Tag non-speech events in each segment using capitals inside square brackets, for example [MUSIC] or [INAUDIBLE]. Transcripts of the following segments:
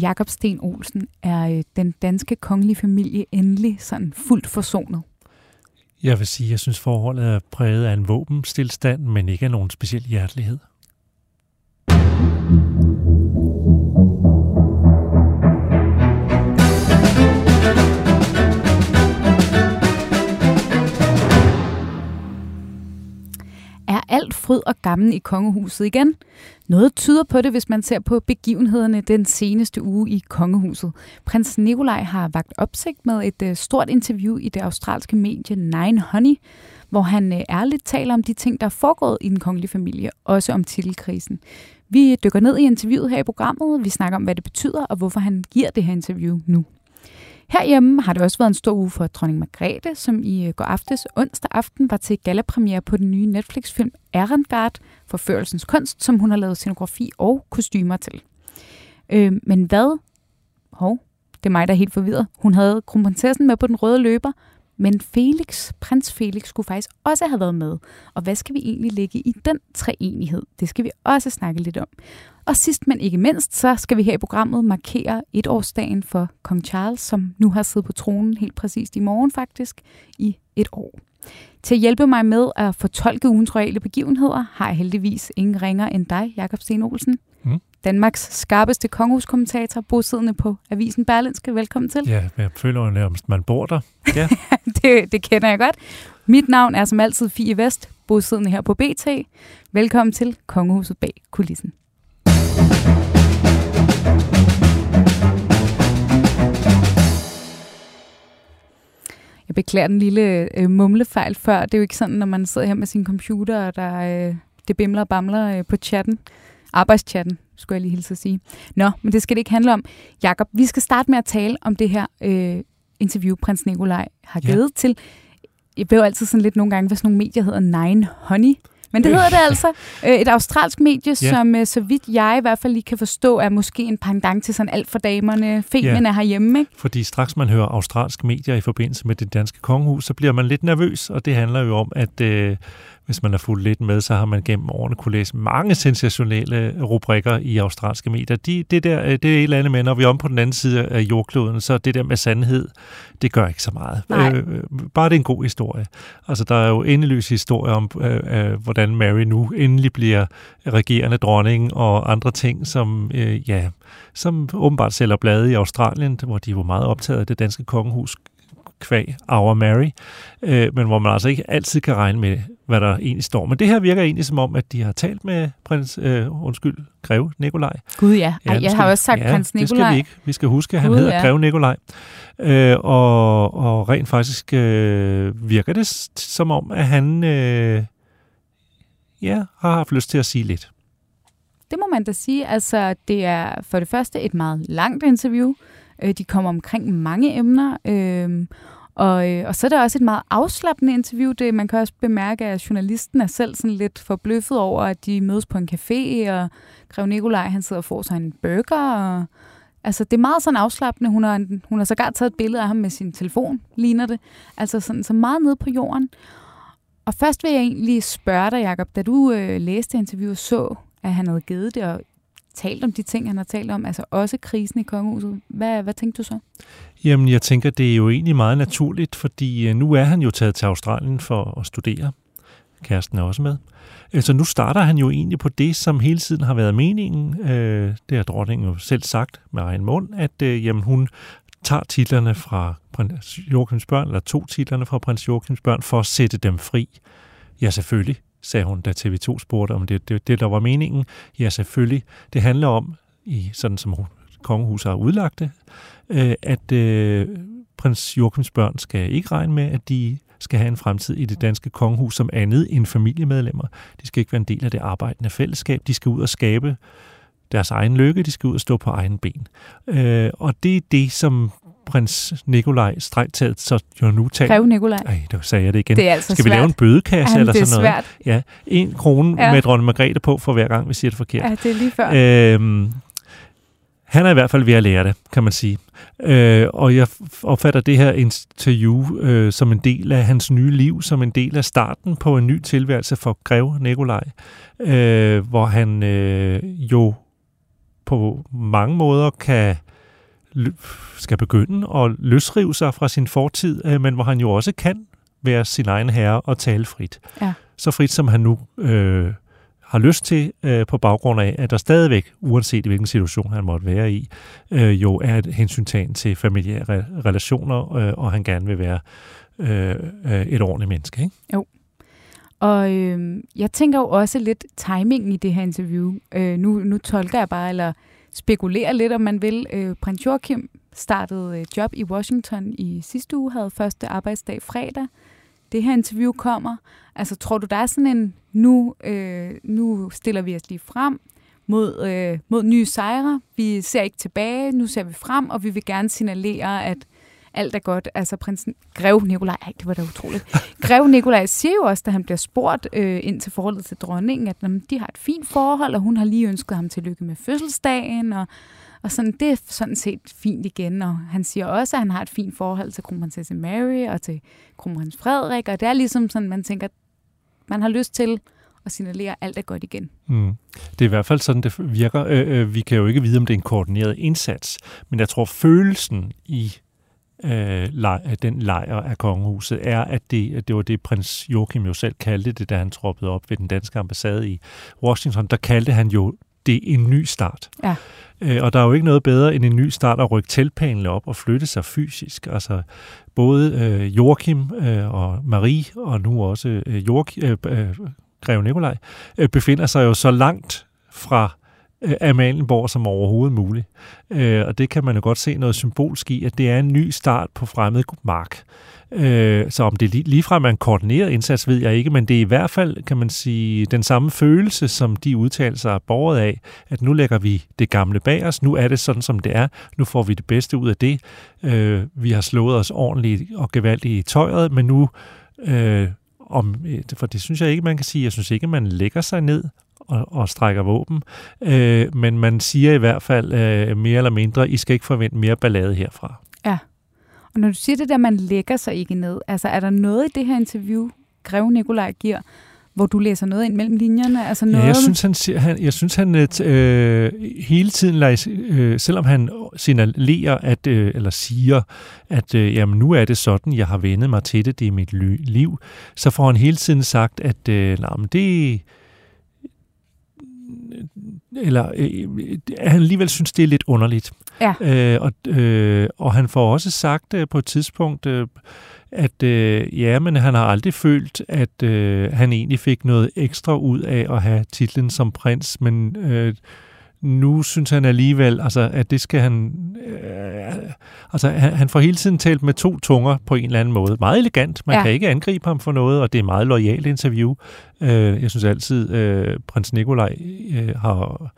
Jakob Sten Olsen, er øh, den danske kongelige familie endelig sådan fuldt forsonet? Jeg vil sige, at jeg synes, forholdet er præget af en våbenstilstand, men ikke af nogen speciel hjertelighed. Alt fryd og gammel i kongehuset igen? Noget tyder på det, hvis man ser på begivenhederne den seneste uge i kongehuset. Prins Nikolaj har vagt opsigt med et øh, stort interview i det australske medie Nine Honey, hvor han øh, ærligt taler om de ting, der er foregået i den kongelige familie, også om titelkrisen. Vi dykker ned i interviewet her i programmet, vi snakker om, hvad det betyder, og hvorfor han giver det her interview nu. Herhjemme har det også været en stor uge for dronning Margrethe, som i øh, går aftes onsdag aften var til gallapremiere på den nye Netflix-film Erendgard, Forførelsens kunst, som hun har lavet scenografi og kostymer til. Øh, men hvad? Hov, det er mig, der er helt forvirret. Hun havde kronprinsessen med på den røde løber, men Felix, prins Felix, skulle faktisk også have været med. Og hvad skal vi egentlig lægge i den treenighed? Det skal vi også snakke lidt om. Og sidst men ikke mindst, så skal vi her i programmet markere etårsdagen for kong Charles, som nu har siddet på tronen helt præcist i morgen faktisk, i et år. Til at hjælpe mig med at fortolke ugens royale begivenheder, har jeg heldigvis ingen ringer end dig, Jakob Sten Olsen. Danmarks skarpeste kongehuskommentator, bosiddende på Avisen Berlinske. Velkommen til. Ja, jeg føler jo nærmest, man bor der. Ja. [LAUGHS] det, det kender jeg godt. Mit navn er som altid Fie Vest, bosiddende her på BT. Velkommen til Kongehuset bag kulissen. Jeg beklager den lille øh, mumlefejl før. Det er jo ikke sådan, når man sidder her med sin computer, og der, øh, det bimler og bamler øh, på chatten. Arbejdschatten, skulle jeg lige hilse at sige. Nå, men det skal det ikke handle om. Jakob, vi skal starte med at tale om det her øh, interview, prins Nikolaj har givet ja. til. Jeg jo altid sådan lidt nogle gange, hvad sådan nogle medier hedder Nine Honey. Men det hedder det altså. [LAUGHS] Øh, et australsk medie, ja. som øh, så vidt jeg i hvert fald lige kan forstå, er måske en pendant til sådan alt for damerne. Femene ja. herhjemme, ikke? Fordi straks man hører australske medier i forbindelse med det danske kongehus, så bliver man lidt nervøs, og det handler jo om, at øh, hvis man har fulgt lidt med, så har man gennem årene kunne læse mange sensationelle rubrikker i australske medier. De, det, der, øh, det er et eller andet med, når vi er om på den anden side af jordkloden, så det der med sandhed, det gør ikke så meget. Øh, bare det er en god historie. Altså, der er jo endeløs historie om, øh, øh, hvordan Mary nu endelig bliver regerende dronning og andre ting, som, øh, ja, som åbenbart sælger blade i Australien, hvor de var meget optaget af det danske kongehus kvæg Our Mary, øh, men hvor man altså ikke altid kan regne med, hvad der egentlig står. Men det her virker egentlig som om, at de har talt med prins, øh, undskyld, greve Nikolaj. Gud ja, Ej, jeg skal, har også sagt ja, prins Nikolaj. det skal vi ikke. Vi skal huske, at han Gud, hedder ja. greve Nikolaj. Øh, og, og rent faktisk øh, virker det som om, at han øh, ja, har haft lyst til at sige lidt. Det må man da sige. Altså, det er for det første et meget langt interview. Øh, de kommer omkring mange emner. Øh, og, øh, og så er det også et meget afslappende interview. Det, man kan også bemærke, at journalisten er selv sådan lidt forbløffet over, at de mødes på en café, og Grev Nikolaj han sidder og får sig en burger. Og, altså, det er meget sådan afslappende. Hun har, hun har sågar taget et billede af ham med sin telefon, ligner det. Altså sådan, så meget nede på jorden. Og først vil jeg egentlig spørge dig, Jacob, da du øh, læste interviewet så, at han havde givet det, og talt om de ting, han har talt om, altså også krisen i kongehuset. Hvad, hvad tænkte du så? Jamen, jeg tænker, det er jo egentlig meget naturligt, fordi øh, nu er han jo taget til Australien for at studere. Kæresten er også med. Altså nu starter han jo egentlig på det, som hele tiden har været meningen. Øh, det har dronningen jo selv sagt med egen mund, at øh, jamen, hun tager titlerne fra prins Joachims børn, eller to titlerne fra prins Joachims børn, for at sætte dem fri. Ja, selvfølgelig sagde hun, da TV2 spurgte, om det, det, det der var meningen. Ja, selvfølgelig. Det handler om, i sådan som kongehuset har udlagt det, øh, at øh, prins Joachims børn skal ikke regne med, at de skal have en fremtid i det danske kongehus som andet end familiemedlemmer. De skal ikke være en del af det arbejdende fællesskab. De skal ud og skabe deres egen lykke. De skal ud og stå på egen ben. Øh, og det er det, som prins Nikolaj strengt taget, så jo nu tager... Grev Nikolaj. Ej, der sagde jeg det igen. Det er altså Skal vi svært. lave en bødekasse Jamen, eller det er sådan noget? svært. Ja, en krone Ja. ja. med dronning Margrethe på for hver gang, vi siger det forkert. Ja, det er lige før. Øhm, han er i hvert fald ved at lære det, kan man sige. Øh, og jeg opfatter det her interview øh, som en del af hans nye liv, som en del af starten på en ny tilværelse for Grev Nikolaj, øh, hvor han øh, jo på mange måder kan skal begynde at løsrive sig fra sin fortid, øh, men hvor han jo også kan være sin egen herre og tale frit. Ja. Så frit som han nu øh, har lyst til, øh, på baggrund af, at der stadigvæk, uanset hvilken situation han måtte være i, øh, jo er et hensyntagen til familiære relationer, øh, og han gerne vil være øh, øh, et ordentligt menneske. Ikke? Jo. Og øh, jeg tænker jo også lidt timingen i det her interview. Øh, nu, nu tolker jeg bare, eller spekulerer lidt, om man vil. Øh, Prins Joachim startede øh, job i Washington i sidste uge, havde første arbejdsdag fredag. Det her interview kommer. Altså, tror du, der er sådan en, nu, øh, nu stiller vi os lige frem mod, øh, mod nye sejre. Vi ser ikke tilbage, nu ser vi frem, og vi vil gerne signalere, at alt er godt. Altså prinsen Grev Nikolaj, ej, det var da utroligt. Grev Nikolaj siger jo også, da han bliver spurgt øh, ind til forholdet til dronningen, at jamen, de har et fint forhold, og hun har lige ønsket ham tillykke med fødselsdagen, og, og sådan, det er sådan set fint igen. Og han siger også, at han har et fint forhold til kronprinsesse Mary og til kronprins Frederik, og det er ligesom sådan, man tænker, man har lyst til at signalere, at alt er godt igen. Mm. Det er i hvert fald sådan, det virker. Øh, øh, vi kan jo ikke vide, om det er en koordineret indsats, men jeg tror, følelsen i øh, lej, den lejr af kongehuset, er, at det, at det var det, prins Joachim jo selv kaldte det, da han troppede op ved den danske ambassade i Washington. Der kaldte han jo det en ny start. Ja. Øh, og der er jo ikke noget bedre end en ny start at rykke teltpælene op og flytte sig fysisk. Altså både øh, Joachim øh, og Marie, og nu også øh, Joachim, øh, øh, Greve Nikolaj, øh, befinder sig jo så langt fra Amalienborg som overhovedet muligt. Øh, og det kan man jo godt se noget symbolsk i, at det er en ny start på fremmed mark. Øh, så om det ligefrem er en koordineret indsats, ved jeg ikke, men det er i hvert fald, kan man sige, den samme følelse, som de udtalelser er borget af, at nu lægger vi det gamle bag os, nu er det sådan, som det er, nu får vi det bedste ud af det. Øh, vi har slået os ordentligt og gevaldigt i tøjet, men nu... Øh, om, for det synes jeg ikke, man kan sige. Jeg synes ikke, man lægger sig ned og, og strækker våben. Øh, men man siger i hvert fald øh, mere eller mindre, I skal ikke forvente mere ballade herfra. Ja. Og når du siger det der, man lægger sig ikke ned, altså er der noget i det her interview, Greve Nikolaj giver, hvor du læser noget ind mellem linjerne? Altså noget... Ja, jeg synes, han, han, jeg synes, han øh, hele tiden, øh, selvom han signalerer, at, øh, eller siger, at øh, jamen, nu er det sådan, jeg har vendet mig til det, det er mit liv, så får han hele tiden sagt, at øh, nej, men det, eller øh, han alligevel synes, det er lidt underligt. Ja. Øh, og, øh, og han får også sagt øh, på et tidspunkt, øh, at øh, ja, men han har aldrig følt, at øh, han egentlig fik noget ekstra ud af at have titlen som prins, men øh, nu synes han alligevel, altså, at det skal han... Øh, altså, han, han får hele tiden talt med to tunger på en eller anden måde. Meget elegant. Man ja. kan ikke angribe ham for noget, og det er et meget lojalt interview. Øh, jeg synes altid, øh, prins Nikolaj øh, har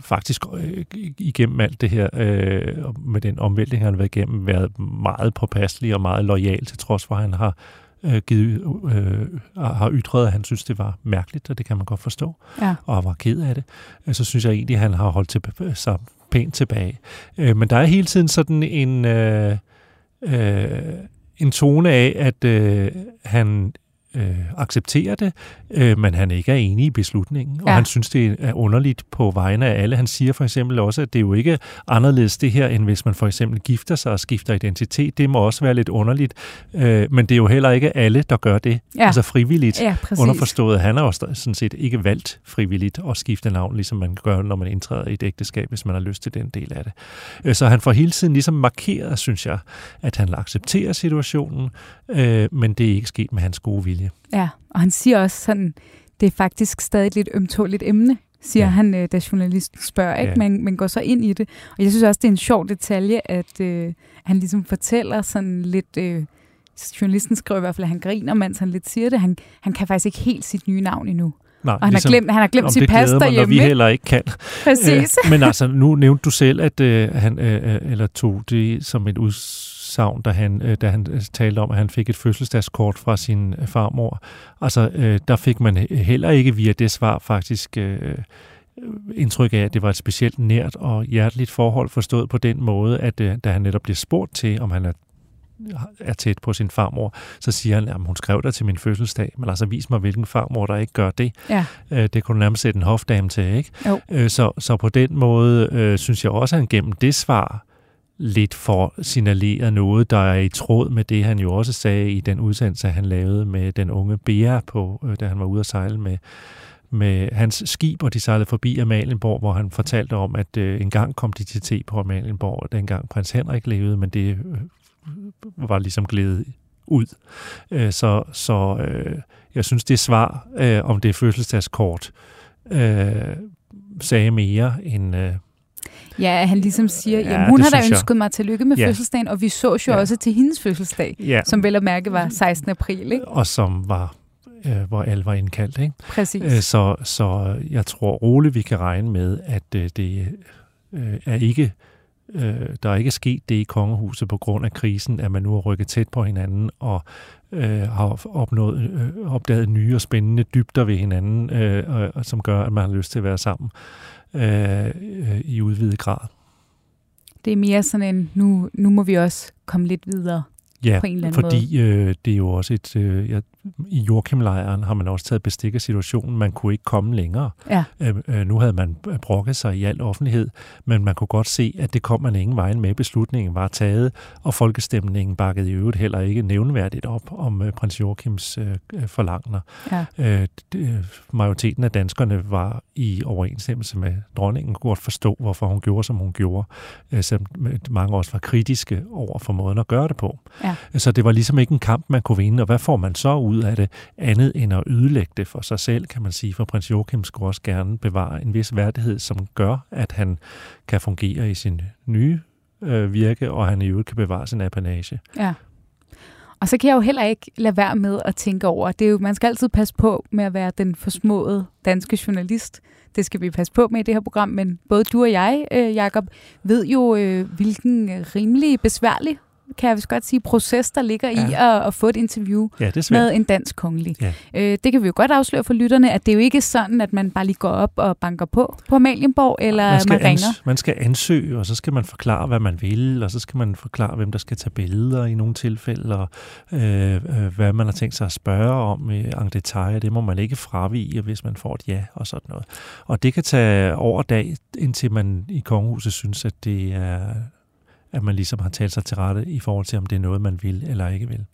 faktisk øh, igennem alt det her, øh, med den omvæltning, han har været igennem, været meget påpasselig og meget lojal, til trods for, at han har øh, givet, øh, har ytret, at han synes, det var mærkeligt, og det kan man godt forstå, ja. og var ked af det. Øh, så synes jeg egentlig, at han har holdt til, sig pænt tilbage. Øh, men der er hele tiden sådan en, øh, øh, en tone af, at øh, han øh, accepterer det, øh, men han ikke er enig i beslutningen, og han synes, det er underligt på vegne af alle. Han siger for eksempel også, at det er jo ikke anderledes det her, end hvis man for eksempel gifter sig og skifter identitet. Det må også være lidt underligt, øh, men det er jo heller ikke alle, der gør det. Ja. Altså frivilligt. Ja, underforstået. Han har jo sådan set ikke valgt frivilligt at skifte navn, ligesom man gør, når man indtræder i et ægteskab, hvis man har lyst til den del af det. Øh, så han får hele tiden ligesom markeret, synes jeg, at han accepterer situationen, øh, men det er ikke sket med hans gode vilje familie. Ja, og han siger også sådan, det er faktisk stadig et lidt ømtåligt emne, siger ja. han, øh, da journalisten spørger, ikke? Ja. Men, men går så ind i det. Og jeg synes også, det er en sjov detalje, at øh, han ligesom fortæller sådan lidt... Øh, journalisten skriver i hvert fald, at han griner, mens han lidt siger det. Han, han kan faktisk ikke helt sit nye navn endnu. Nej, og han, ligesom, har glemt, han har glemt sit pas derhjemme. Når vi heller ikke kan. Præcis. Æ, men altså, nu nævnte du selv, at øh, han øh, øh eller tog det som et uds udsagn, da han, øh, da han øh, talte om, at han fik et fødselsdagskort fra sin øh, farmor. Altså, der fik man heller ikke via det svar faktisk indtryk af, at det var et specielt nært og hjerteligt forhold forstået på den måde, at da han netop bliver spurgt til, om han er er tæt på sin farmor, så siger han, at hun skrev der til min fødselsdag, men altså vis mig, hvilken farmor, der ikke gør det. Ja. Det kunne nærmest sætte en hofdame til, ikke? Jo. Så, så på den måde øh, synes jeg også, at han gennem det svar lidt for signaleret noget, der er i tråd med det, han jo også sagde i den udsendelse, han lavede med den unge Bea, på, øh, da han var ude at sejle med, med hans skib, og de sejlede forbi Amalienborg, hvor han fortalte om, at øh, engang kom de til te på Amalienborg, dengang prins Henrik levede, men det øh, var ligesom glædet ud. Øh, så så øh, jeg synes, det svar øh, om det fødselsdagskort øh, sagde mere end... Øh, Ja, han ligesom siger, ja, hun har da ønsket jeg. mig tillykke med ja. fødselsdagen, og vi så jo ja. også til hendes fødselsdag, ja. som vel at mærke var 16. april. Ikke? Og som var øh, hvor alle var indkaldt. Ikke? Præcis. Øh, så, så jeg tror roligt, vi kan regne med, at øh, det øh, er ikke øh, der er ikke sket det i kongehuset på grund af krisen, at man nu har rykket tæt på hinanden og øh, har opnået, øh, opdaget nye og spændende dybder ved hinanden, øh, og, som gør, at man har lyst til at være sammen øh, øh, i udvidet grad. Det er mere sådan en, nu, nu må vi også komme lidt videre ja, på en eller anden fordi måde. Øh, det er jo også et, øh, jeg i Jorkim-lejren har man også taget bestik af situationen. Man kunne ikke komme længere. Ja. Øh, øh, nu havde man brokket sig i al offentlighed, men man kunne godt se, at det kom man ingen vej med. Beslutningen var taget, og folkestemningen bakkede i øvrigt heller ikke nævnværdigt op om øh, prins Joachims øh, forlangner. Ja. Øh, det, majoriteten af danskerne var i overensstemmelse med dronningen, kunne godt forstå, hvorfor hun gjorde, som hun gjorde. Øh, selvom mange også var kritiske over for måden at gøre det på. Ja. Så det var ligesom ikke en kamp, man kunne vinde, og hvad får man så ud af det, andet end at ødelægge det for sig selv, kan man sige. For prins Joachim skulle også gerne bevare en vis værdighed, som gør, at han kan fungere i sin nye øh, virke, og han i øvrigt kan bevare sin apanage. Ja. Og så kan jeg jo heller ikke lade være med at tænke over, det er jo, man skal altid passe på med at være den forsmåede danske journalist. Det skal vi passe på med i det her program, men både du og jeg, øh, Jakob, ved jo, øh, hvilken øh, rimelig besværlig kan jeg vist godt sige, proces, der ligger ja. i at, at få et interview ja, med en dansk kongelig. Ja. Øh, det kan vi jo godt afsløre for lytterne, at det er jo ikke sådan, at man bare lige går op og banker på på Amalienborg, eller man, man ringer. Ans- man skal ansøge, og så skal man forklare, hvad man vil, og så skal man forklare, hvem der skal tage billeder i nogle tilfælde, og øh, øh, hvad man har tænkt sig at spørge om i en detail. Det må man ikke fravige, hvis man får et ja og sådan noget. Og det kan tage over dag, indtil man i kongehuset synes, at det er at man ligesom har talt sig til rette i forhold til, om det er noget, man vil eller ikke vil.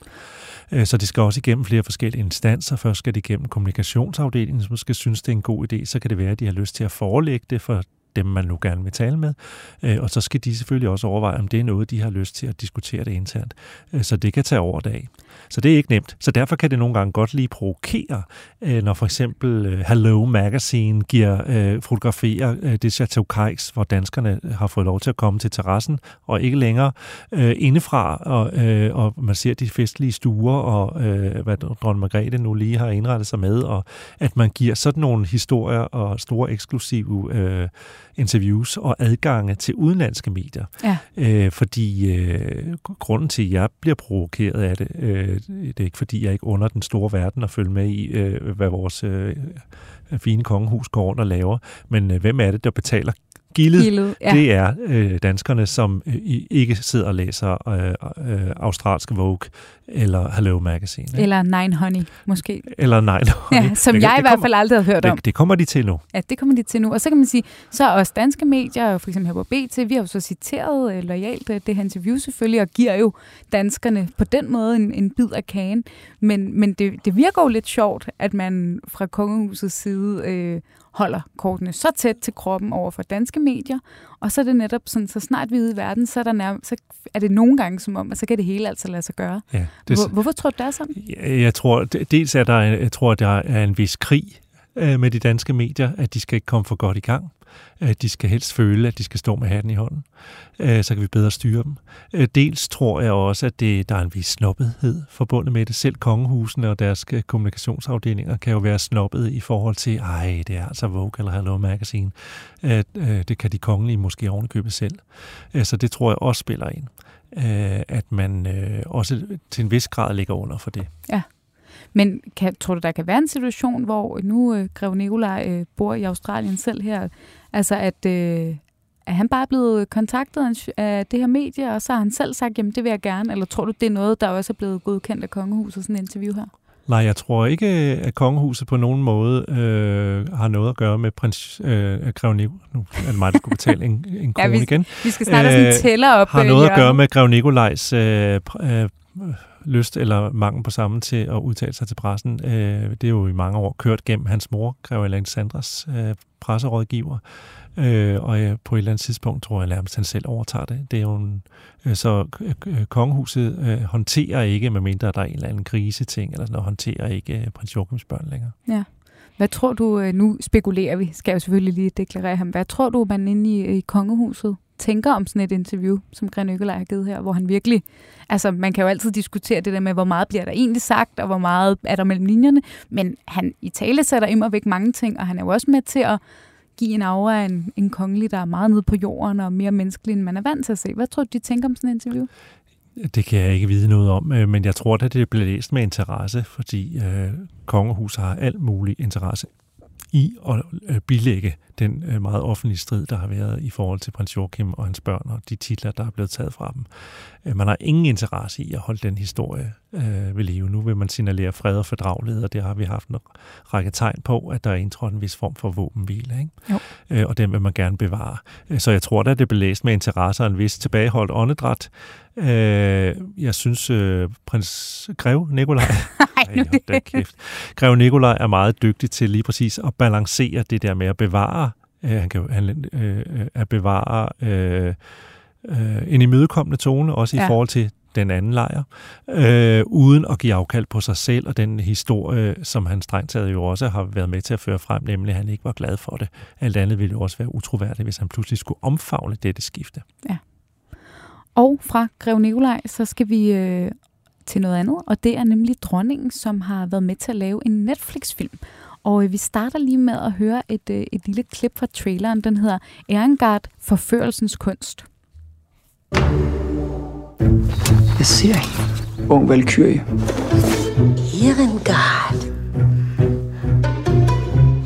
Øh, så det skal også igennem flere forskellige instanser. Først skal det igennem kommunikationsafdelingen, som skal synes, det er en god idé. Så kan det være, at de har lyst til at forelægge det for dem, man nu gerne vil tale med. Øh, og så skal de selvfølgelig også overveje, om det er noget, de har lyst til at diskutere det internt. Øh, så det kan tage over dag. Så det er ikke nemt. Så derfor kan det nogle gange godt lige provokere, øh, når for eksempel øh, Hello Magazine giver øh, fotograferer øh, det Chateau Kajs, hvor danskerne har fået lov til at komme til terrassen, og ikke længere indefra, og, og man ser de festlige stuer, og hvad dronning Margrethe nu lige har indrettet sig med, og at man giver sådan nogle historier og store eksklusive øh, interviews og adgange til udenlandske medier. Ja. Øh, fordi øh, grunden til, at jeg bliver provokeret af det, øh, det er ikke fordi, jeg ikke under den store verden at følge med i, øh, hvad vores øh, fine kongehus går rundt og laver, men øh, hvem er det, der betaler gildet, gildet ja. det er øh, danskerne, som øh, ikke sidder og læser øh, øh, australske Vogue eller Hello Magazine. Ikke? Eller Nine Honey, måske. Eller Nine Honey. Ja, som det, jeg det i hvert fald aldrig har hørt det, om. Det kommer de til nu. Ja, det kommer de til nu. Og så kan man sige, så også danske medier, for eksempel her på BT, vi har jo så citeret øh, lojalt øh, det her interview selvfølgelig, og giver jo danskerne på den måde en, en bid af kagen. Men, men det, det virker jo lidt sjovt, at man fra kongehusets side øh, holder kortene så tæt til kroppen over for danske medier, og så er det netop sådan, så snart vi er ude i verden, så er, der nærmest, så er det nogle gange som om, at så kan det hele altså lade sig gøre. Ja, det, Hvor, hvorfor tror du, det er sådan? Jeg, jeg tror, dels er der, jeg tror, der er en vis krig øh, med de danske medier, at de skal ikke komme for godt i gang. De skal helst føle, at de skal stå med hatten i hånden. Øh, så kan vi bedre styre dem. Øh, dels tror jeg også, at det, der er en vis snobbethed forbundet med det. Selv kongehusene og deres øh, kommunikationsafdelinger kan jo være snobbet i forhold til, ej, det er altså Vogue eller Hello Magazine. Det kan de kongelige måske ovenikøbe selv. Så det tror jeg også spiller ind. At man også til en vis grad ligger under for det. Ja. Men kan, tror du, der kan være en situation, hvor nu øh, Grev Nikolaj øh, bor i Australien selv her, altså at, øh, er han bare blevet kontaktet af det her medie, og så har han selv sagt, jamen det vil jeg gerne, eller tror du, det er noget, der også er blevet godkendt af kongehuset, sådan en interview her? Nej, jeg tror ikke, at kongehuset på nogen måde øh, har noget at gøre med prins øh, Grev Nu er det mig, der skulle betale en, en [LAUGHS] krone ja, vi, igen. Vi skal snart have sådan en tæller op. Har noget at gøre med Grev Nikolajs øh, øh, lyst eller mangel på sammen til at udtale sig til pressen. Øh, det er jo i mange år kørt gennem hans mor, Grev Alexandras øh, presserådgiver. Øh, og øh, på et eller andet tidspunkt tror jeg nærmest, at han selv overtager det. det er jo en, øh, så øh, øh kongehuset øh, håndterer ikke, medmindre der er en eller anden kriseting, eller sådan noget, håndterer ikke øh, prins Joachims børn længere. Ja. Hvad tror du, øh, nu spekulerer vi, skal jeg jo selvfølgelig lige deklarere ham, hvad tror du, man inde i, i kongehuset tænker om sådan et interview, som Gren Økkelej har givet her, hvor han virkelig, altså man kan jo altid diskutere det der med, hvor meget bliver der egentlig sagt, og hvor meget er der mellem linjerne, men han i tale sætter immer væk mange ting, og han er jo også med til at give en aura af en, en kongelig, der er meget nede på jorden og mere menneskelig, end man er vant til at se. Hvad tror du, de tænker om sådan et interview? Det kan jeg ikke vide noget om, øh, men jeg tror at det bliver læst med interesse, fordi øh, kongehuset har alt mulig interesse i at øh, bilægge den øh, meget offentlige strid, der har været i forhold til prins Joachim og hans børn og de titler, der er blevet taget fra dem. Øh, man har ingen interesse i at holde den historie ved live. Nu vil man signalere fred og fordragelighed, og det har vi haft en række tegn på, at der er indtrådt en vis form for våbenhvile. Ikke? Jo. Og den vil man gerne bevare. Så jeg tror at det bliver læst med interesse og en vis tilbageholdt åndedræt. Jeg synes, prins Grev Nikolaj [LAUGHS] ej, hold [LAUGHS] kæft. Grev Nikolaj er meget dygtig til lige præcis at balancere det der med at bevare, øh, han kan han, øh, at bevare øh, øh, en imødekommende tone, også ja. i forhold til den anden lejr, øh, uden at give afkald på sig selv og den historie, som han strengt taget jo også har været med til at føre frem, nemlig at han ikke var glad for det. Alt andet ville jo også være utroværdigt, hvis han pludselig skulle omfavne dette skifte. Ja. Og fra Grev Nikolaj, så skal vi øh, til noget andet, og det er nemlig dronningen, som har været med til at lave en Netflix-film. Og øh, vi starter lige med at høre et, øh, et lille klip fra traileren. Den hedder Erengard Forførelsens Kunst. Jeg ser hende. Ung Valkyrie. Erengard.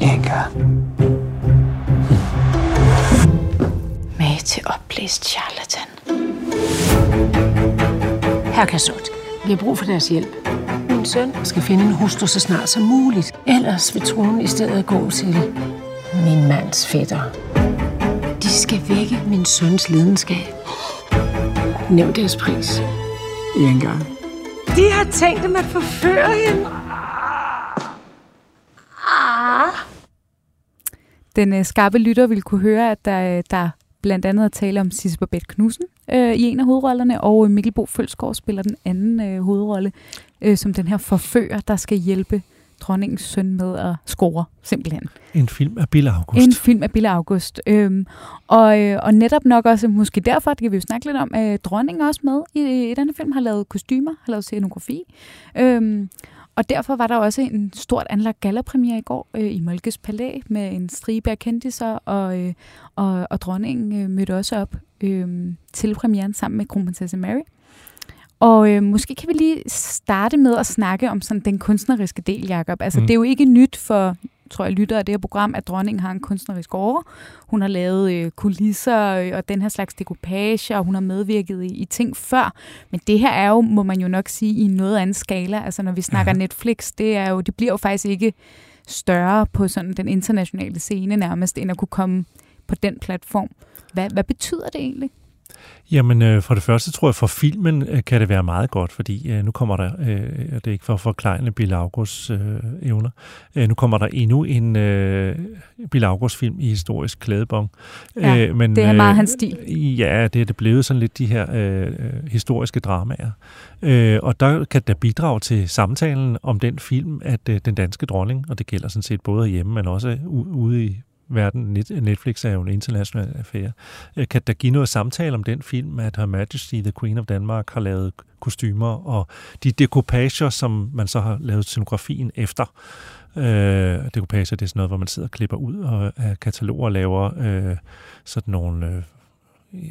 Erengard. Med til opblæst charlatan. Her kan vi har brug for deres hjælp. Min søn skal finde en hustru så snart som muligt. Ellers vil tronen i stedet gå til min mands fætter. De skal vække min søns lidenskab. Nævn deres pris. En gang. De har tænkt dem at forføre hende. Den øh, skarpe lytter vil kunne høre, at der, der blandt andet at tale om Sisse Babette Knudsen øh, i en af hovedrollerne, og Mikkel Bo Følsgaard spiller den anden øh, hovedrolle, øh, som den her forfører, der skal hjælpe dronningens søn med at score, simpelthen. En film af Bille August. En film af Bille August. Øhm, og, øh, og netop nok også, måske derfor, det kan vi jo snakke lidt om, øh, dronningen også med i, i denne film, har lavet kostymer, har lavet scenografi. Øhm, og derfor var der også en stort anlagt gallerpremiere i går øh, i Molkes Palæ med en stribe af kendiser, og, øh, og, og dronningen øh, mødte også op øh, til premieren sammen med kronprinsesse Mary. Og øh, måske kan vi lige starte med at snakke om sådan den kunstneriske del, Jacob. Altså, mm. det er jo ikke nyt for tror jeg, lytter af det her program, at dronningen har en kunstnerisk åre. Hun har lavet øh, kulisser øh, og den her slags dekopage, og hun har medvirket i, i ting før. Men det her er jo, må man jo nok sige, i noget anden skala. Altså når vi snakker ja. Netflix, det, er jo, det bliver jo faktisk ikke større på sådan den internationale scene nærmest, end at kunne komme på den platform. Hvad, hvad betyder det egentlig? Jamen, øh, for det første tror jeg, for filmen øh, kan det være meget godt, fordi øh, nu kommer der, øh, det er ikke for at forklejne Bill Augusts øh, evner, øh, nu kommer der endnu en øh, Bill August-film i historisk klædebong. Ja, øh, men, det er meget øh, hans stil. Ja, det er det blevet sådan lidt de her øh, historiske dramaer. Øh, og der kan der bidrage til samtalen om den film, at øh, den danske dronning, og det gælder sådan set både hjemme, men også ude i verden, Netflix er jo en international affære, øh, kan der give noget samtale om den film, at Her Majesty, The Queen of Denmark, har lavet kostymer, og de dekopager, som man så har lavet scenografien efter. Øh, dekopager, det er sådan noget, hvor man sidder og klipper ud og, af kataloger og laver øh, sådan nogle, øh,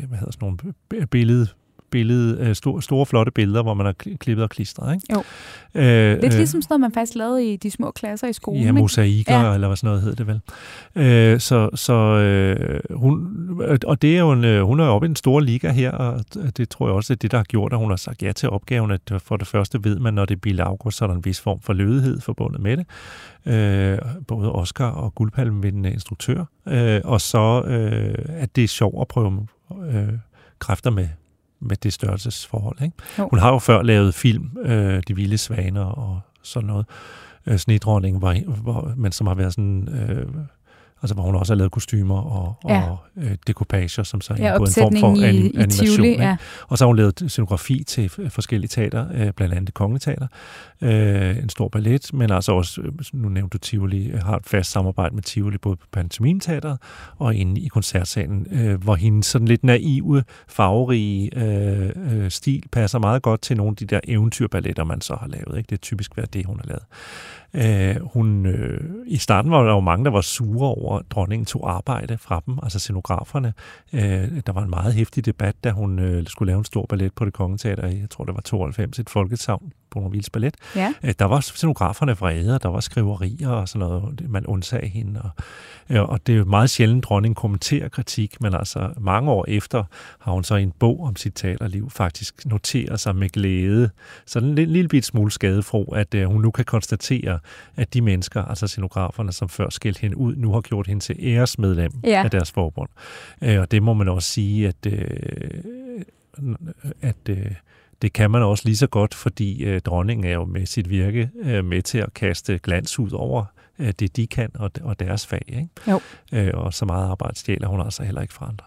hvad hedder sådan nogle billede billede, øh, store, store flotte billeder, hvor man har klippet og klistret. Ikke? Jo. Øh, Lidt ligesom sådan noget, man faktisk lavede i de små klasser i skolen. Ja, mosaikker, ja. eller hvad sådan noget hed det vel. Øh, så så øh, hun, og det er jo en, øh, hun er jo oppe i en stor liga her, og det tror jeg også er det, der har gjort, at hun har sagt ja til opgaven, at for det første ved man, når det er Bill August, så er der en vis form for lødighed forbundet med det. Øh, både Oscar og den instruktør. Øh, og så, øh, at det er sjovt at prøve øh, kræfter med, med det størrelsesforhold. Ikke? Hun har jo før lavet film, øh, De Vilde Svaner og sådan noget. Øh, Snedronning, hvor, hvor, men som har været sådan... Øh, altså hvor hun også har lavet kostymer og, ja. og øh, dekopager, som så ja, på en form for anim, i, animation. I Tivoli, ja. Og så har hun lavet scenografi til forskellige teater, øh, blandt andet det Kongelige Teater, øh, en stor ballet, men altså også, øh, nu nævnte du Tivoli, har et fast samarbejde med Tivoli, både på Pantomimeteateret og inde i koncertsalen, øh, hvor hendes sådan lidt naive, farverige øh, øh, stil passer meget godt til nogle af de der eventyrballetter, man så har lavet. Ikke? Det er typisk været det, hun har lavet. Øh, hun, øh, I starten var der jo mange, der var sure over, at dronningen tog arbejde fra dem, altså scenograferne. Øh, der var en meget hæftig debat, da hun øh, skulle lave en stor ballet på det kongeteater i, jeg tror det var 92, et folkesavn på Vils Ballet. Ja. Øh, der var scenograferne vrede, og der var skriverier og sådan noget, man undsag hende. Og, øh, og det er jo meget sjældent, dronningen kommenterer kritik, men altså mange år efter har hun så i en bog om sit talerliv faktisk noteret sig med glæde, så en lille, lille bit smule skadefro, at uh, hun nu kan konstatere, at de mennesker, altså scenograferne, som før skældte hende ud, nu har gjort hende til æresmedlem ja. af deres forbund. Og det må man også sige, at, uh, at det kan man også lige så godt, fordi øh, dronningen er jo med sit virke øh, med til at kaste glans ud over øh, det, de kan og, og deres fag. Ikke? Jo. Øh, og så meget arbejde stjæler hun altså heller ikke fra andre.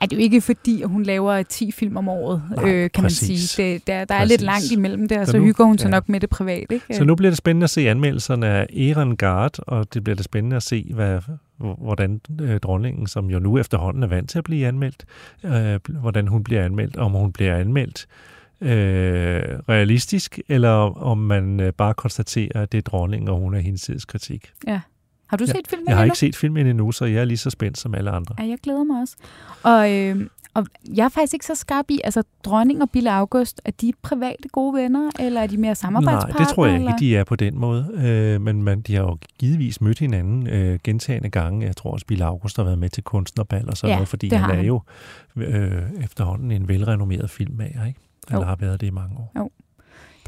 Ej, det er jo ikke fordi, at hun laver 10 film om året, Nej, øh, kan præcis. man sige. Det, der der er lidt langt imellem der, så, så nu, hygger hun sig ja. nok med det private. Ikke? Så nu bliver det spændende at se anmeldelserne af Eren Gard, og det bliver det spændende at se, hvad, hvordan øh, dronningen, som jo nu efterhånden er vant til at blive anmeldt, øh, hvordan hun bliver anmeldt, om hun bliver anmeldt øh, realistisk, eller om man øh, bare konstaterer, at det er dronningen, og hun er hendes kritik. Ja. Har du ja. set filmen Jeg har ikke set filmen endnu, så jeg er lige så spændt som alle andre. Ja, jeg glæder mig også. Og, øh, og jeg er faktisk ikke så skarp i, altså dronning og Bille August, er de private gode venner, eller er de mere samarbejdspartnere? Nej, det tror jeg ikke, de er på den måde. Øh, men man, de har jo givetvis mødt hinanden øh, gentagende gange. Jeg tror også, Bille August har været med til kunstnerbal og sådan ja, noget, fordi han er han. jo øh, efterhånden en velrenommeret filmmager, ikke? Eller har været det i mange år. Jo.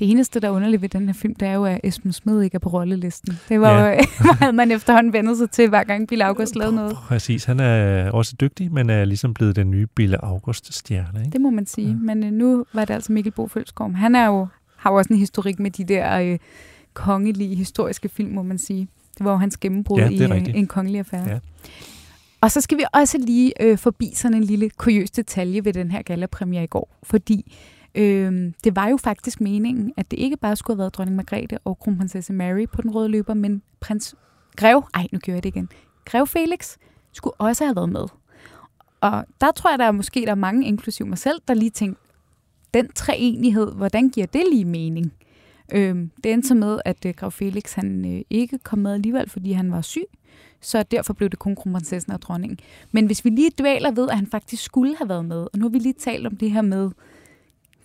Det eneste, der er underligt ved den her film, det er jo, at Esben Smed ikke er på rollelisten. Det var ja. jo, [LAUGHS] man efterhånden vendt sig til, hver gang Bill August lavede noget. Præcis, han er også dygtig, men er ligesom blevet den nye Bille August-stjerne. Ikke? Det må man sige, ja. men øh, nu var det altså Mikkel Bo Følsgaard. Han er jo, har jo også en historik med de der øh, kongelige historiske film, må man sige. Det var jo hans gennembrud ja, i øh, en kongelig affære. Ja. Og så skal vi også lige øh, forbi sådan en lille kuriøs detalje ved den her gallapremiere i går, fordi øh, det var jo faktisk meningen, at det ikke bare skulle have været dronning Margrethe og kronprinsesse Mary på den røde løber, men prins Grev, ej nu gør jeg det igen, Grev Felix skulle også have været med. Og der tror jeg, der er måske der er mange, inklusiv mig selv, der lige tænkte, den treenighed, hvordan giver det lige mening? Øh, det endte så med, at øh, Grev Felix han øh, ikke kom med alligevel, fordi han var syg så derfor blev det kun kronprinsessen og dronningen. Men hvis vi lige dvæler ved, at han faktisk skulle have været med, og nu har vi lige talt om det her med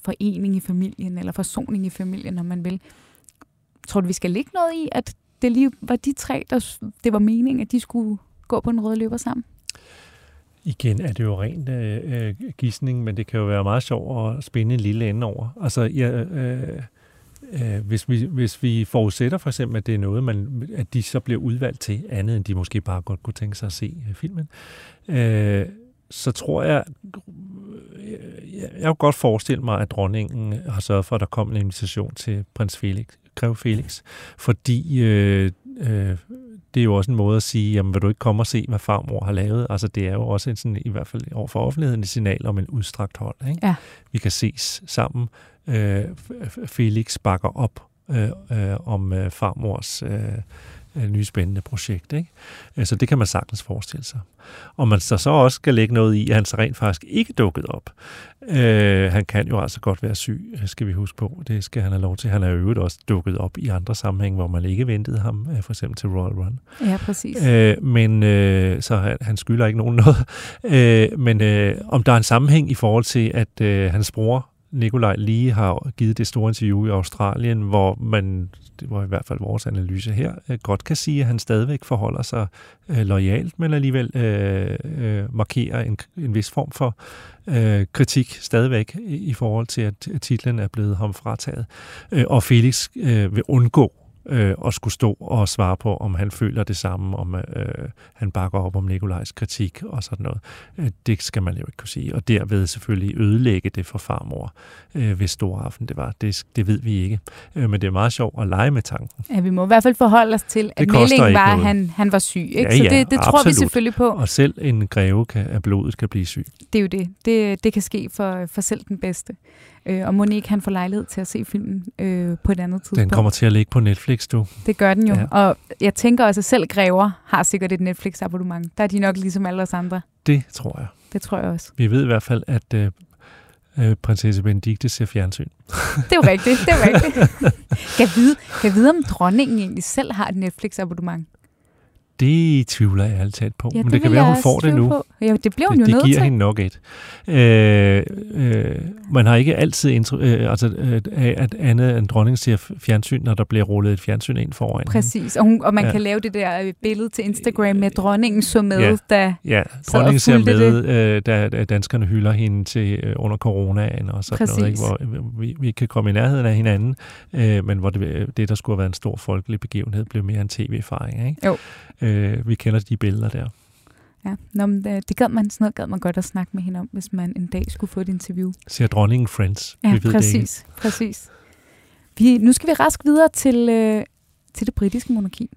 forening i familien, eller forsoning i familien, når man vil. Tror du, vi skal lægge noget i, at det lige var de tre, der det var meningen, at de skulle gå på en rød løber sammen? Igen er det jo rent øh, øh gissning, men det kan jo være meget sjovt at spænde en lille ende over. Altså, jeg, øh, Øh, hvis, vi, hvis vi forudsætter for eksempel, at det er noget, man, at de så bliver udvalgt til andet, end de måske bare godt kunne tænke sig at se øh, filmen, øh, så tror jeg, jeg, kan godt forestille mig, at dronningen har sørget for, at der kom en invitation til prins Felix, Grev Felix, fordi øh, øh, det er jo også en måde at sige, jamen vil du ikke komme og se, hvad farmor har lavet? Altså det er jo også en sådan, i hvert fald over for offentligheden et signal om en udstrakt hold. Ikke? Ja. Vi kan ses sammen. Øh, Felix bakker op øh, øh, om øh, farmors øh, øh, nye spændende projekt. Ikke? Øh, så det kan man sagtens forestille sig. Og man så, så også skal lægge noget i, at han så rent faktisk ikke dukket op. Øh, han kan jo altså godt være syg, skal vi huske på. Det skal han have lov til. Han er jo øvrigt også dukket op i andre sammenhænge, hvor man ikke ventede ham, for eksempel til Royal Run. Ja, præcis. Øh, men øh, så han, han skylder ikke nogen noget. [LAUGHS] Øh, men øh, om der er en sammenhæng i forhold til, at øh, hans bror Nikolaj lige har givet det store interview i Australien, hvor man, det var i hvert fald vores analyse her, øh, godt kan sige, at han stadigvæk forholder sig øh, lojalt, men alligevel øh, øh, markerer en, en vis form for øh, kritik stadigvæk i, i forhold til, at titlen er blevet ham frataget. Øh, og Felix øh, vil undgå øh, og skulle stå og svare på, om han føler det samme, om øh, han bakker op om Nikolajs kritik og sådan noget. Øh, det skal man jo ikke kunne sige. Og derved selvfølgelig ødelægge det for farmor, øh, hvis stor aften det var. Det, det ved vi ikke. Øh, men det er meget sjovt at lege med tanken. Ja, vi må i hvert fald forholde os til, at meldingen var, at han, han var syg. Ikke? Ja, Så ja, det, det tror vi selvfølgelig på. Og selv en greve kan, af blodet kan blive syg. Det er jo det. Det, det kan ske for, for selv den bedste. Øh, og Monique han får lejlighed til at se filmen øh, på et andet tidspunkt. Den kommer til at ligge på Netflix, du. Det gør den jo. Ja. Og jeg tænker også, at selv Grever har sikkert et Netflix-abonnement. Der er de nok ligesom alle os andre. Det tror jeg. Det tror jeg også. Vi ved i hvert fald, at øh, øh, prinsesse Benedikte ser fjernsyn. det er jo rigtigt, det er [LAUGHS] rigtigt. kan, vide, kan vide, om dronningen egentlig selv har et Netflix-abonnement? Det tvivler jeg altid på, Ja, men det kan være, hun får det nu. På. Ja, det bliver hun det, jo det nødt giver til. hende nok et. Øh, øh, man har ikke altid indtryk, øh, altså, øh, at andet end dronningen ser fjernsyn, når der bliver rullet et fjernsyn ind foran. Præcis, og, hun, og man Ja. kan lave det der øh, billede til Instagram med dronningen så med, Ja. da... Ja, dronningen ser med, øh, da, da danskerne hylder hende til øh, under coronaen og sådan noget, ikke? Præcis. hvor vi, vi kan komme i nærheden af hinanden, øh, men hvor det, det, der skulle have været en stor folkelig begivenhed, blev mere en tv-erfaring. Ikke? Jo. Øh, vi kender de billeder der. Ja, Nå, men det, det gad man, sådan noget gad man godt at snakke med hende om, hvis man en dag skulle få et interview. Ser dronningen Friends? Ja, vi ved det ikke. præcis, præcis. Vi, nu skal vi rask videre til, øh, til det britiske monarki.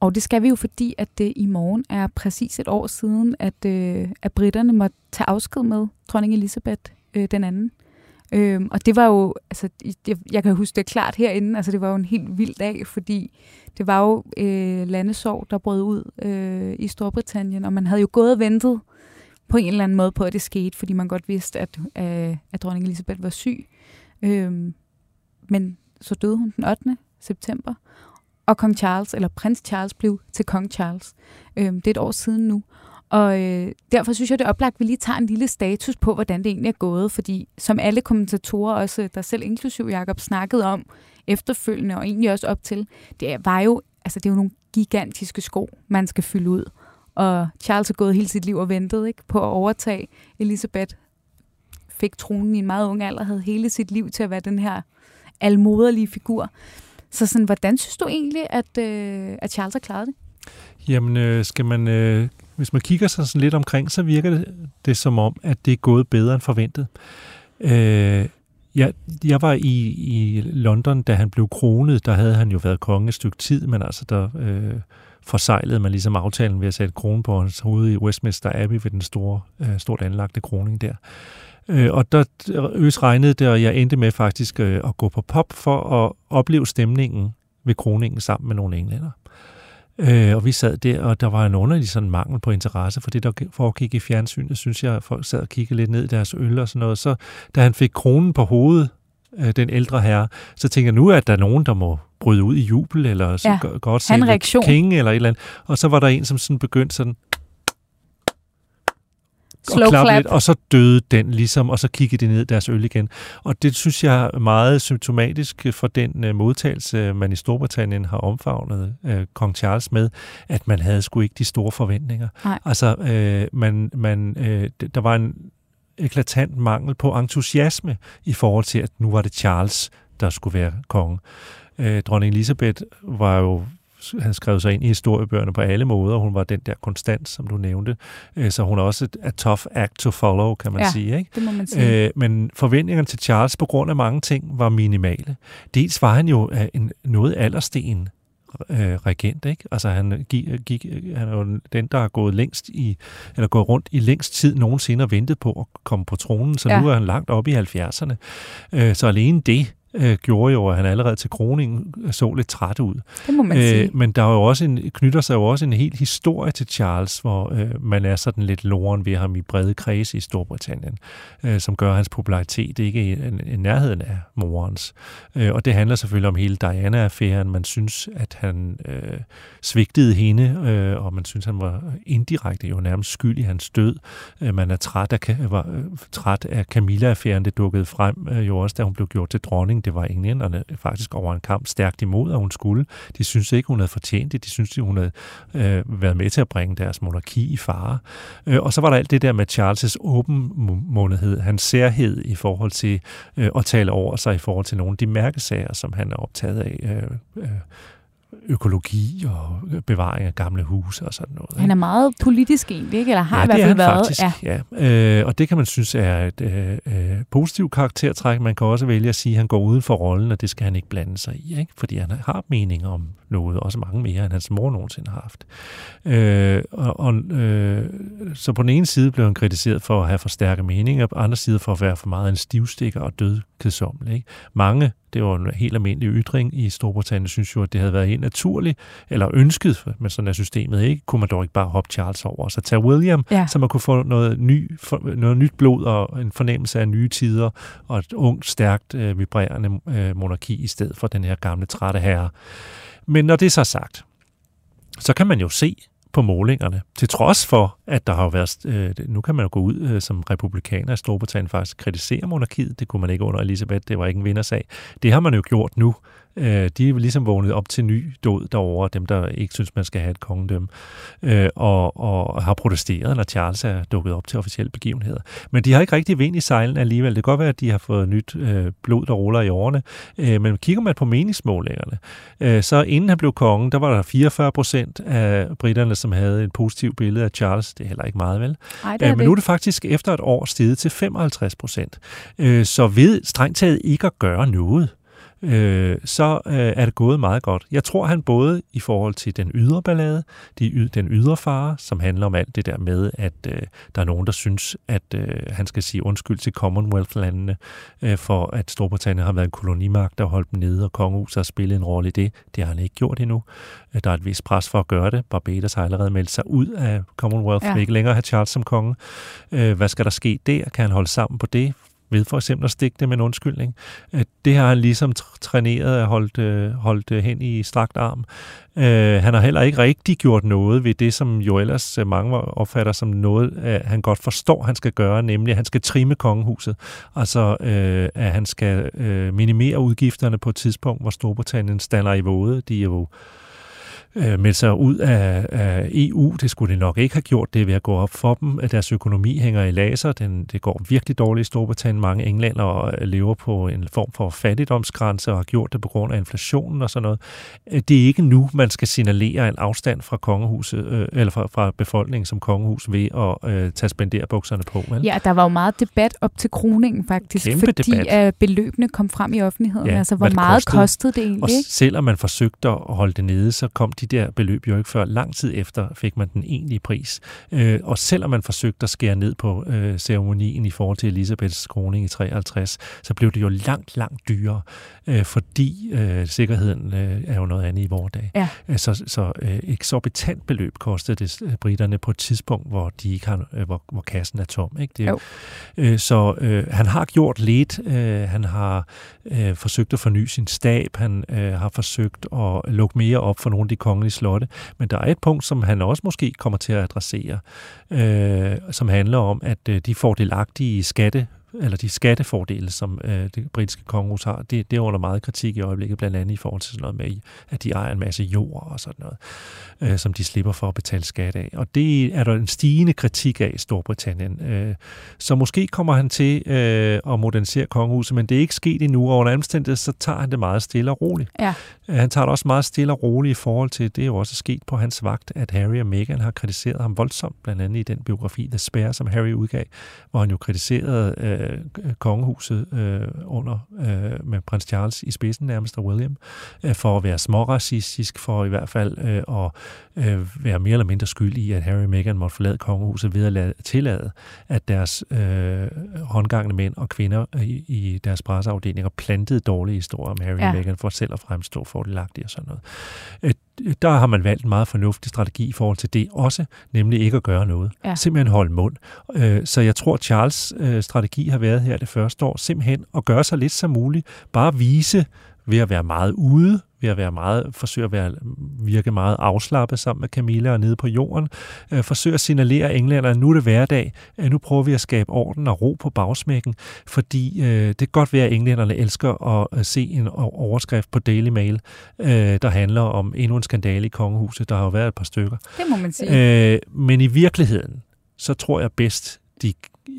Og det skal vi jo, fordi at det i morgen er præcis et år siden, at, øh, at britterne måtte tage afsked med dronning Elisabeth øh, den anden. Øhm, og det var jo, altså, jeg, jeg kan huske det klart herinde, altså det var jo en helt vild dag, fordi det var jo øh, landesorg, der brød ud øh, i Storbritannien, og man havde jo gået og ventet på en eller anden måde på, at det skete, fordi man godt vidste, at, øh, at dronning Elisabeth var syg. Øhm, men så døde hun den 8. september, og kong Charles, eller prins Charles, blev til kong Charles. Øhm, det er et år siden nu. Og øh, derfor synes jeg, det er oplagt, at vi lige tager en lille status på, hvordan det egentlig er gået. Fordi som alle kommentatorer, også der selv inklusiv Jakob snakkede om efterfølgende, og egentlig også op til, det var jo, altså det er jo nogle gigantiske sko, man skal fylde ud. Og Charles har gået hele sit liv og ventet ikke, på at overtage. Elisabeth fik tronen i en meget ung alder, havde hele sit liv til at være den her almoderlige figur. Så sådan, hvordan synes du egentlig, at, øh, at Charles har klaret det? Jamen, øh, skal man, øh, hvis man kigger sig sådan lidt omkring, så virker det, det som om, at det er gået bedre end forventet. Øh, jeg, jeg var i, i London, da han blev kronet. Der havde han jo været konge et stykke tid, men altså der øh, forsejlede man ligesom aftalen ved at sætte kronen på hans hoved i Westminster Abbey ved den store, øh, stort anlagte kroning der. Øh, og der øs regnede det, og jeg endte med faktisk øh, at gå på pop for at opleve stemningen ved kroningen sammen med nogle englænder. Øh, og vi sad der, og der var en underlig sådan mangel på interesse for det, der foregik i fjernsynet, synes jeg. Folk sad og kiggede lidt ned i deres øl og sådan noget. Så da han fik kronen på hovedet, øh, den ældre herre, så tænker jeg, nu er der nogen, der må bryde ud i jubel, eller så Ja, godt se reaktion. King, eller et eller andet. Og så var der en, som sådan begyndte sådan Slow og klappe clap. lidt, og så døde den ligesom, og så kiggede de ned i deres øl igen. Og det synes jeg er meget symptomatisk for den uh, modtagelse, man i Storbritannien har omfavnet uh, kong Charles med, at man havde sgu ikke de store forventninger. Nej. Altså, uh, man, man, uh, der var en eklatant mangel på entusiasme i forhold til, at nu var det Charles, der skulle være konge. Uh, dronning Elisabeth var jo havde skrevet sig ind i historiebøgerne på alle måder. Hun var den der konstant, som du nævnte. Øh, Så hun er også et, et tough act to follow, kan man Ja. sige. Ikke? Det må man sige. Øh, men forventningerne til Charles på grund af mange ting var minimale. Dels var han jo øh, en noget aldersten øh, regent, ikke? Altså han, gik, gik, han er jo den, der har gået længst i, eller gået rundt i længst tid nogensinde og ventet på at komme på tronen, så Ja. ja. nu er han langt oppe i 70'erne. Øh, så alene det øh, gjorde jo, at han allerede til kroningen så lidt træt ud. Det må man øh, sige. Men der er jo også en, knytter sig jo også en helt historie til Charles, hvor øh, man er sådan lidt loren ved ham i brede kredse i Storbritannien, øh, som gør hans popularitet ikke i, i nærheden af morens. Øh, og det handler selvfølgelig om hele Diana-affæren. Man synes, at han øh, svigtede hende, øh, og man synes, han var indirekte jo nærmest skyld i hans død. Øh, man er træt af, var, øh, træt af Camilla-affæren, det dukkede frem øh, jo også, da hun blev gjort til dronning. Det var englænderne faktisk over en kamp stærkt imod, at hun skulle. De synes ikke, hun havde fortjent det. De synes, hun havde øh, været med til at bringe deres monarki i fare. Øh, og så var der alt det der med Charles' åbenmånedhed, hans særhed i forhold til øh, at tale over sig i forhold til nogle af de mærkesager, som han er optaget af. Øh, øh, økologi og bevaring af gamle huse og sådan noget. Han er meget politisk egentlig, ikke? Eller har ja, i hvert fald været. Faktisk, ja. ja. Øh, og det kan man synes er et øh, øh, positivt karaktertræk. Man kan også vælge at sige, at han går uden for rollen, og det skal han ikke blande sig i, ikke? fordi han har mening om noget, også mange mere, end hans mor nogensinde har haft. Øh, og, og, øh, så på den ene side blev han kritiseret for at have for stærke meninger, og på den anden side for at være for meget en stivstikker og død Ikke? Mange det var en helt almindelig ytring i Storbritannien, synes jo, at det havde været helt naturligt, eller ønsket, men sådan er systemet ikke, kunne man dog ikke bare hoppe Charles over, så tage William, ja. så man kunne få noget, ny, noget nyt blod og en fornemmelse af nye tider, og et ungt, stærkt, øh, vibrerende øh, monarki i stedet for den her gamle, trætte herre. Men når det er så sagt, så kan man jo se, på målingerne. Til trods for, at der har været, øh, nu kan man jo gå ud øh, som republikaner i Storbritannien faktisk kritisere monarkiet. Det kunne man ikke under Elisabeth, det var ikke en vindersag. Det har man jo gjort nu Øh, de er ligesom vågnet op til ny død derovre, dem der ikke synes, man skal have et kongedømme, øh, og, og har protesteret, når Charles er dukket op til officielle begivenheder. Men de har ikke rigtig vind i sejlen alligevel. Det kan godt være, at de har fået nyt øh, blod, der ruller i årene, øh, men kigger man på meningsmålingerne, øh, så inden han blev konge, der var der 44 procent af britterne, som havde et positivt billede af Charles. Det er heller ikke meget, vel? Ej, det øh, men det. nu er det faktisk efter et år steget til 55 procent. Øh, så ved strengt taget ikke at gøre noget, øh, så øh, er det gået meget godt. Jeg tror, han både i forhold til den ydre ballade, de, den ydre fare, som handler om alt det der med, at øh, der er nogen, der synes, at øh, han skal sige undskyld til Commonwealth-landene, øh, for at Storbritannien har været en kolonimagt, der holdt dem nede, og kongehuset har spillet en rolle i det. Det har han ikke gjort endnu. Øh, der er et vist pres for at gøre det. Barbados har allerede meldt sig ud af Commonwealth, ja. vil ikke længere have Charles som konge. Øh, hvad skal der ske der? Kan han holde sammen på det? Ved for eksempel at stikke det med en undskyldning. Det har han ligesom træneret og holdt, øh, holdt øh, hen i strakt arm. Øh, han har heller ikke rigtig gjort noget ved det, som jo ellers øh, mange opfatter som noget, øh, han godt forstår, han skal gøre, nemlig at han skal trimme kongehuset. Altså, øh, at han skal minimere udgifterne på et tidspunkt, hvor Storbritannien stander i våde. De er jo øh, meldt sig ud af, af EU. Det skulle de nok ikke have gjort. Det ved at gå op for dem, at deres økonomi hænger i laser. Den, det går virkelig dårligt i Storbritannien. Mange englænder øh, lever på en form for fattigdomsgrænse og har gjort det på grund af inflationen og sådan noget. Øh, det er ikke nu, man skal signalere en afstand fra kongehuset, øh, eller fra, fra befolkningen som kongehus ved at øh, tage spenderbukserne på. Vel? Ja, der var jo meget debat op til kroningen faktisk, Kæmpe fordi debat. at beløbene kom frem i offentligheden. Ja, altså, hvor meget kostede. kostede det egentlig? Og selvom man forsøgte at holde det nede, så kom de der beløb jo ikke før lang tid efter fik man den egentlige pris. Øh, og selvom man forsøgte at skære ned på øh, ceremonien i forhold til Elisabeths kroning i 53, så blev det jo langt, langt dyrere, øh, fordi øh, sikkerheden øh, er jo noget andet i vores dag. Ja. Øh, så, så øh, eksorbitant beløb kostede det øh, britterne på et tidspunkt, hvor, de ikke har, øh, hvor, hvor kassen er tom. Ikke? Det, jo. øh, så øh, han har gjort lidt. Øh, han har øh, forsøgt at forny sin stab. Han øh, har forsøgt at lukke mere op for nogle af de kongelige slotte. Men der er et punkt, som han også måske kommer til at adressere, øh, som handler om, at øh, de fordelagtige skatte eller de skattefordele, som øh, det britiske kongehus har, det, det er under meget kritik i øjeblikket, blandt andet i forhold til sådan noget med, at de ejer en masse jord og sådan noget, øh, som de slipper for at betale skat af. Og det er der en stigende kritik af i Storbritannien. Øh, så måske kommer han til øh, at modernisere kongehuset, men det er ikke sket endnu, og under omstændighed, så tager han det meget stille og roligt. Ja. Øh, han tager det også meget stille og roligt i forhold til, det er jo også sket på hans vagt, at Harry og Meghan har kritiseret ham voldsomt, blandt andet i den biografi The Spare, som Harry udgav, hvor han jo kritiserede øh, øh, kongehuset øh, under øh, med prins Charles i spidsen nærmest og William, øh, for at være småracistisk, for i hvert fald øh, at øh, være mere eller mindre skyld i, at Harry og Meghan måtte forlade kongehuset ved at lade, tillade, at deres øh, håndgangende mænd og kvinder i, i deres presseafdelinger plantede dårlige historier om Harry ja. og Meghan for selv at fremstå fordelagtigt og sådan noget. Øh, der har man valgt en meget fornuftig strategi i forhold til det også, nemlig ikke at gøre noget. Ja. Simpelthen holde mund. Øh, så jeg tror, Charles øh, strategi har været her det første år, simpelthen at gøre sig lidt som muligt. Bare vise ved at være meget ude, ved at være meget, forsøge at være, virke meget afslappet sammen med Camilla og nede på jorden. Øh, forsøge at signalere englænderne, at nu er det hverdag, øh, nu prøver vi at skabe orden og ro på bagsmækken, fordi øh, det kan godt være, at englænderne elsker at se en overskrift på Daily Mail, øh, der handler om endnu en skandale i kongehuset. Der har jo været et par stykker. Det må man sige. Øh, men i virkeligheden, så tror jeg bedst, de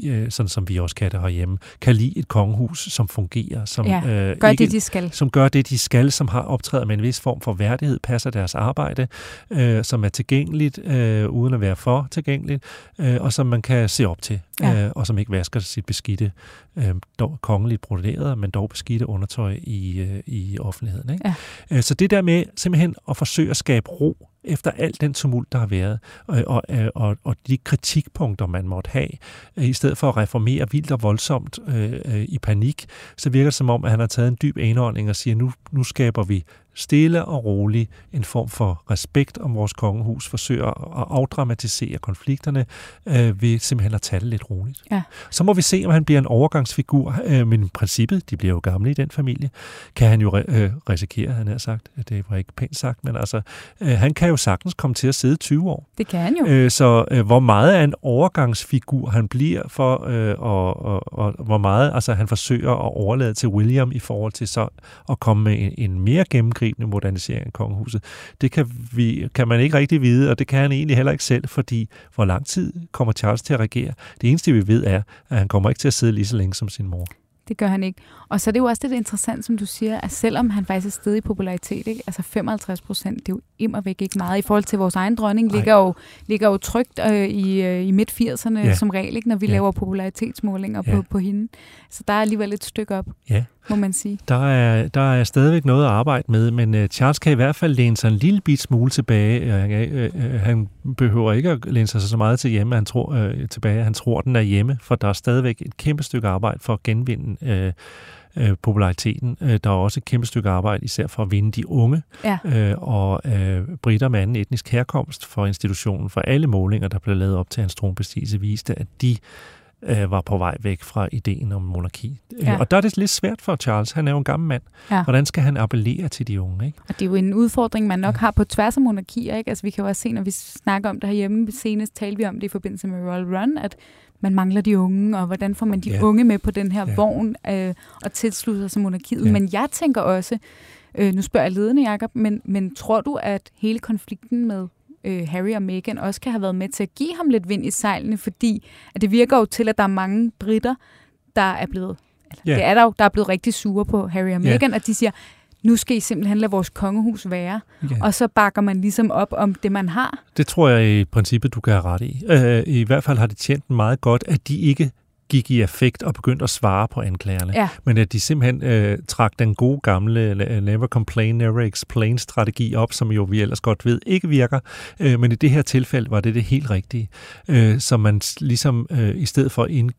øh, sådan som vi også kan det herhjemme, kan lide et kongehus, som fungerer, som, ja, øh, gør ikke, det, de skal. som gør det, de skal, som har optrædet med en vis form for værdighed, passer deres arbejde, øh, som er tilgængeligt, øh, uden at være for tilgængeligt, øh, og som man kan se op til, ja. øh, og som ikke vasker sit beskidte, øh, dog kongeligt broderet, men dog beskidte undertøj i, øh, i offentligheden. Ikke? Ja. Øh, så det der med simpelthen at forsøge at skabe ro efter al den tumult, der har været, og, og, øh, og, og de kritikpunkter, man måtte have, øh, i stedet for at reformere vildt og voldsomt øh, øh, i panik, så virker det som om, at han har taget en dyb indånding og siger, nu, nu skaber vi stille og roligt en form for respekt om vores kongehus, forsøger at afdramatisere konflikterne øh, ved simpelthen at det lidt roligt. Ja. Så må vi se, om han bliver en overgangsfigur, øh, men i princippet, de bliver jo gamle i den familie, kan han jo øh, risikere, han har sagt, det var ikke pænt sagt, men altså, øh, han kan jo sagtens komme til at sidde 20 år. Det kan han jo. Øh, så øh, hvor meget af en overgangsfigur han bliver for, øh, og, og, og hvor meget altså, han forsøger at overlade til William i forhold til så at komme med en, en mere gennemgribende gennemgribende modernisering af kongehuset. Det kan, vi, kan man ikke rigtig vide, og det kan han egentlig heller ikke selv, fordi hvor lang tid kommer Charles til at regere? Det eneste, vi ved, er, at han kommer ikke til at sidde lige så længe som sin mor. Det gør han ikke. Og så er det jo også lidt interessant, som du siger, at selvom han faktisk er stedet i popularitet, ikke? altså 55 procent, det er jo immer væk ikke meget. I forhold til vores egen dronning, ligger jo, ligger jo trygt øh, i, øh, i midt-80'erne ja. som regel, ikke? når vi ja. laver popularitetsmålinger ja. på, på hende. Så der er alligevel et stykke op. Ja, må man sige. Der er, der er stadigvæk noget at arbejde med, men uh, Charles kan i hvert fald læne sig en lille bit smule tilbage. Uh, uh, han behøver ikke at læne sig så meget til hjemme, han tror, uh, tilbage. Han tror, den er hjemme, for der er stadigvæk et kæmpe stykke arbejde for at genvinde uh, populariteten. Der er også et kæmpe stykke arbejde især for at vinde de unge ja. uh, og uh, britter med anden etnisk herkomst for institutionen. For alle målinger, der blev lavet op til hans tronbestigelse, viste, at de øh, var på vej væk fra ideen om monarki. Ja. Og der er det lidt svært for Charles. Han er jo en gammel mand. Ja. Hvordan skal han appellere til de unge? Ikke? Og det er jo en udfordring, man nok ja. har på tværs af monarkier. Ikke? Altså, vi kan jo også se, når vi snakker om det herhjemme, senest talte vi om det i forbindelse med Royal Run, at man mangler de unge, og hvordan får man de ja. unge med på den her ja. vogn øh, og tilslutter sig monarkiet. Ja. Men jeg tænker også, øh, nu spørger jeg ledende, Jacob, men, men tror du, at hele konflikten med øh, Harry og Meghan også kan have været med til at give ham lidt vind i sejlene, fordi at det virker jo til, at der er mange britter, der er blevet, eller yeah. det er der jo, der er blevet rigtig sure på Harry og Meghan, yeah. og de siger, nu skal I simpelthen lade vores kongehus være. Yeah. Og så bakker man ligesom op om det, man har. Det tror jeg i princippet, du kan have ret i. Uh, I hvert fald har det tjent meget godt, at de ikke gik i effekt og begyndte at svare på anklagerne. Ja. Men at de simpelthen øh, trak den gode gamle never complain, never explain strategi op, som jo vi ellers godt ved ikke virker. Øh, men i det her tilfælde var det det helt rigtige. Øh, så man ligesom øh, i stedet for ind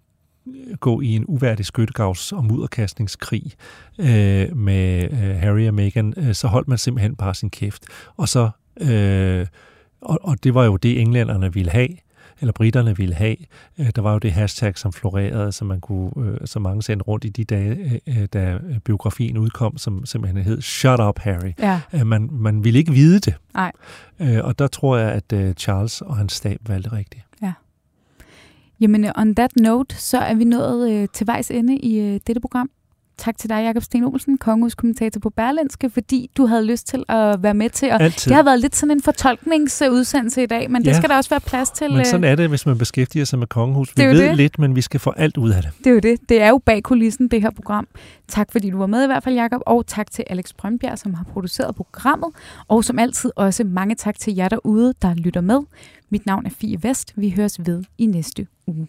gå i en uværdig skyttegravs- og mudderkastningskrig øh, med øh, Harry og Meghan, øh, så holdt man simpelthen bare sin kæft. Og så øh, og, og det var jo det, englænderne ville have eller britterne ville have. Øh, der var jo det hashtag, som florerede, som man kunne, øh, så mange sendte rundt i de dage, øh, da biografien udkom, som simpelthen hed Shut Up, Harry. Ja. Man, man ville ikke vide det. Nej. Og der tror jeg, at Charles og hans stab valgte rigtigt. Ja. Jamen, on that note, så er vi nået til vejs ende i dette program. Tak til dig, Jakob Sten Olsen, kommentator på Berlinske, fordi du havde lyst til at være med til. Og Altid. Det har været lidt sådan en fortolkningsudsendelse i dag, men ja, det skal der også være plads til. Men sådan øh, er det, hvis man beskæftiger sig med kongehus. Vi ved det. lidt, men vi skal få alt ud af det. Det er jo det. Det er jo bag kulissen, det her program. Tak fordi du var med i hvert fald, Jakob, og tak til Alex Brøndbjerg, som har produceret programmet. Og som altid også mange tak til jer derude, der lytter med. Mit navn er Fie Vest. Vi høres ved i næste uge.